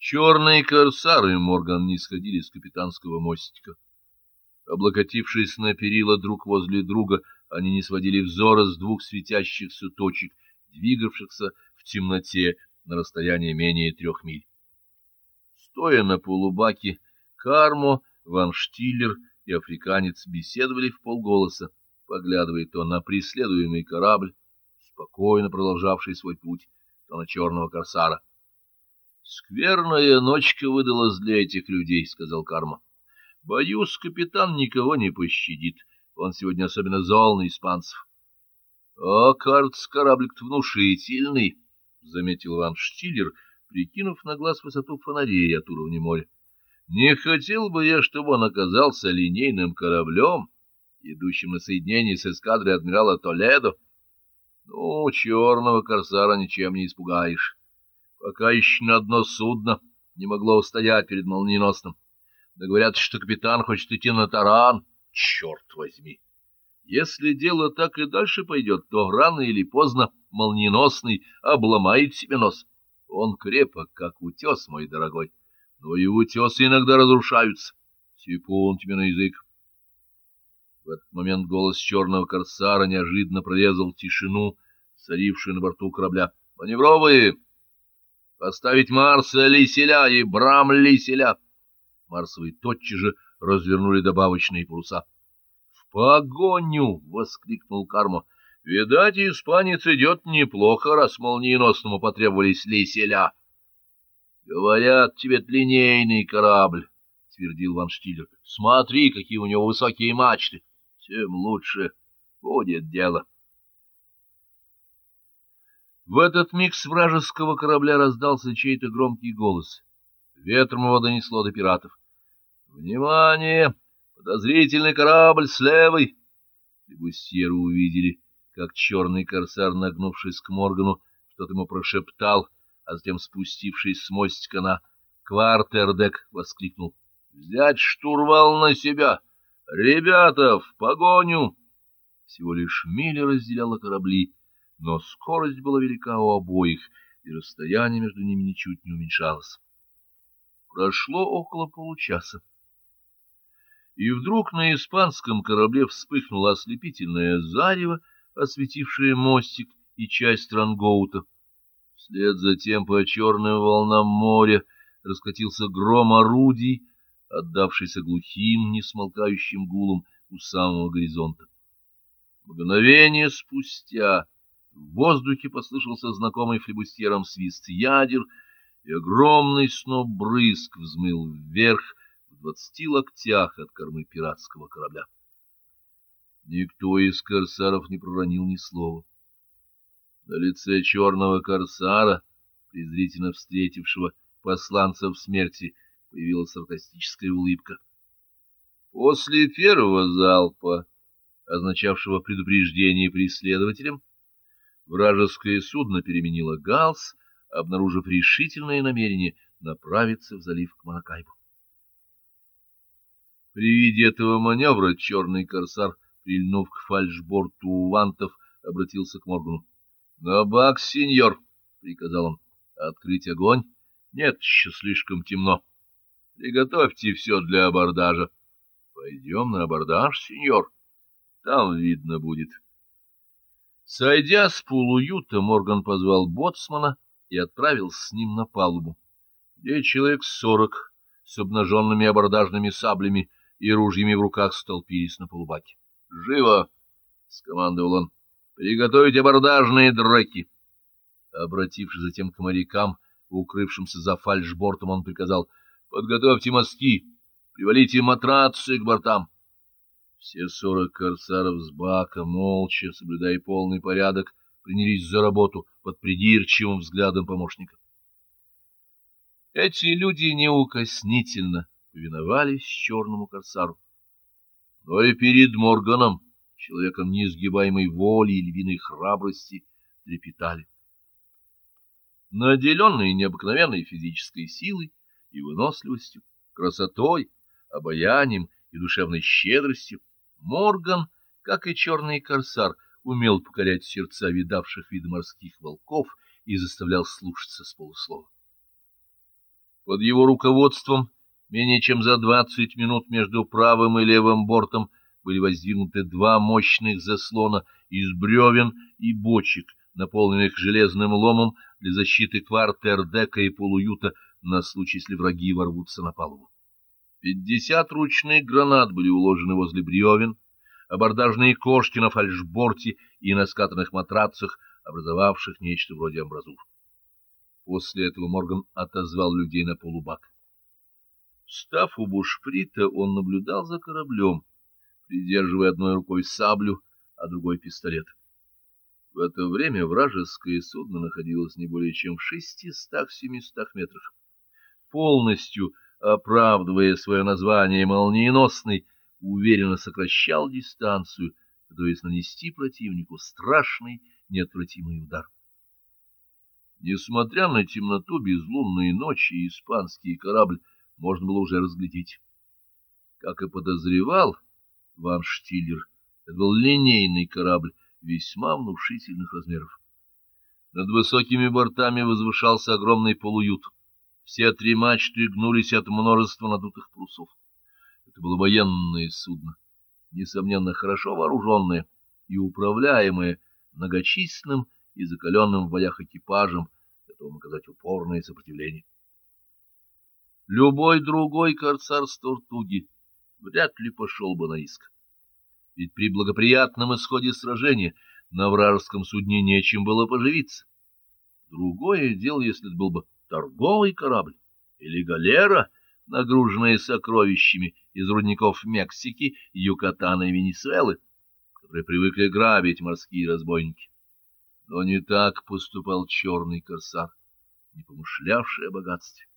Черные корсары Морган не сходили с капитанского мостика. Облокотившись на перила друг возле друга, они не сводили взора с двух светящихся точек, двигавшихся в темноте на расстоянии менее трех миль. Стоя на полубаке, Кармо, Ван Штиллер и африканец беседовали в полголоса, поглядывая то на преследуемый корабль, спокойно продолжавший свой путь, то на черного корсара. — Скверная ночка выдалась для этих людей, — сказал Карма. — Боюсь, капитан никого не пощадит. Он сегодня особенно зол на испанцев. — А, кажется, кораблик-то внушительный, — заметил Ван Штиллер, прикинув на глаз высоту фонарей от уровня моря. — Не хотел бы я, чтобы он оказался линейным кораблем, идущим на соединение с эскадрой адмирала Толедо. Ну, черного корсара ничем не испугаешь. Пока еще на одно судно не могло устоять перед молниеносным. Да говорят, что капитан хочет идти на таран. Черт возьми! Если дело так и дальше пойдет, то рано или поздно молниеносный обломает себе нос. Он крепок, как утес, мой дорогой. Но и утесы иногда разрушаются. Типун тебе на язык. В этот момент голос черного корсара неожиданно прорезал тишину, царившую на борту корабля. «Маневровые! Поставить Марса Лиселя и Брам Лиселя!» Марсовые тотчас же развернули добавочные паруса. «В погоню!» — воскликнул Кармо. «Видать, испанец идет неплохо, раз молниеносному потребовались Лиселя». «Говорят, тебе линейный корабль», — твердил Ван Штиллер. «Смотри, какие у него высокие мачты» тем лучше будет дело. В этот миг с вражеского корабля раздался чей-то громкий голос. Ветром его донесло до пиратов. «Внимание! Подозрительный корабль с левой!» Флебустьеры увидели, как черный корсар, нагнувшись к Моргану, что-то ему прошептал, а затем, спустившись с мостика на квартердек, воскликнул. «Взять штурвал на себя!» «Ребята, в погоню!» Всего лишь миля разделяла корабли, но скорость была велика у обоих, и расстояние между ними ничуть не уменьшалось. Прошло около получаса. И вдруг на испанском корабле вспыхнуло ослепительное зарево, осветившее мостик и часть рангоута. Вслед за тем по черным волнам моря раскатился гром орудий, отдавшийся глухим, несмолкающим гулом у самого горизонта. Мгновение спустя в воздухе послышался знакомый флебустьером свист ядер, и огромный сноп брызг взмыл вверх в двадцати локтях от кормы пиратского корабля. Никто из корсаров не проронил ни слова. На лице черного корсара, презрительно встретившего посланцев смерти, появилась саркастическая улыбка. После первого залпа, означавшего предупреждение преследователям, вражеское судно переменило галс, обнаружив решительное намерение направиться в залив к Маракайбу. При виде этого маневра черный корсар, прильнув к фальшборту вантов, обратился к Моргану. — На бак, сеньор! — приказал он. — Открыть огонь? Нет, еще слишком темно. Приготовьте все для абордажа. Пойдем на абордаж, сеньор. Там видно будет. Сойдя с полуюта, Морган позвал боцмана и отправился с ним на палубу, где человек сорок с обнаженными абордажными саблями и ружьями в руках столпились на полубаке. «Живо!» — скомандовал он. «Приготовить абордажные драки!» Обратившись затем к морякам, укрывшимся за фальшбортом, он приказал — Подготовьте мостки, привалите матрацы к бортам. Все сорок корсаров с бака, молча, соблюдая полный порядок, принялись за работу под придирчивым взглядом помощника. Эти люди неукоснительно повиновались черному корсару. Но и перед Морганом, человеком неизгибаемой воли и львиной храбрости, трепетали. Наделенные необыкновенной физической силой, и выносливостью, красотой, обаянием и душевной щедростью, Морган, как и черный корсар, умел покорять сердца видавших вид морских волков и заставлял слушаться с полуслова. Под его руководством менее чем за двадцать минут между правым и левым бортом были воздвигнуты два мощных заслона из бревен и бочек, наполненных железным ломом для защиты квартердека и полуюта на случай, если враги ворвутся на палубу. Пятьдесят ручных гранат были уложены возле бревен, абордажные кошки на фальшборте и на скатанных матрацах, образовавших нечто вроде амбразур. После этого Морган отозвал людей на полубак. Став у бушприта, он наблюдал за кораблем, придерживая одной рукой саблю, а другой пистолет. В это время вражеское судно находилось не более чем в шестистах-семистах метрах. Полностью оправдывая свое название «молниеносный», уверенно сокращал дистанцию, готовясь нанести противнику страшный неотвратимый удар. Несмотря на темноту безлунной ночи, испанский корабль можно было уже разглядеть. Как и подозревал Ван Штиллер, это был линейный корабль весьма внушительных размеров. Над высокими бортами возвышался огромный полуют. Все три мачты гнулись от множества надутых парусов. Это было военное судно, несомненно, хорошо вооруженное и управляемое многочисленным и закаленным в боях экипажем, готовым оказать упорное сопротивление. Любой другой корсар с Тортуги вряд ли пошел бы на иск. Ведь при благоприятном исходе сражения на вражеском судне нечем было поживиться. Другое дело, если это был бы торговый корабль или галера, нагруженная сокровищами из рудников Мексики, Юкатана и Венесуэлы, которые привыкли грабить морские разбойники. Но не так поступал черный корсар, не помышлявший о богатстве.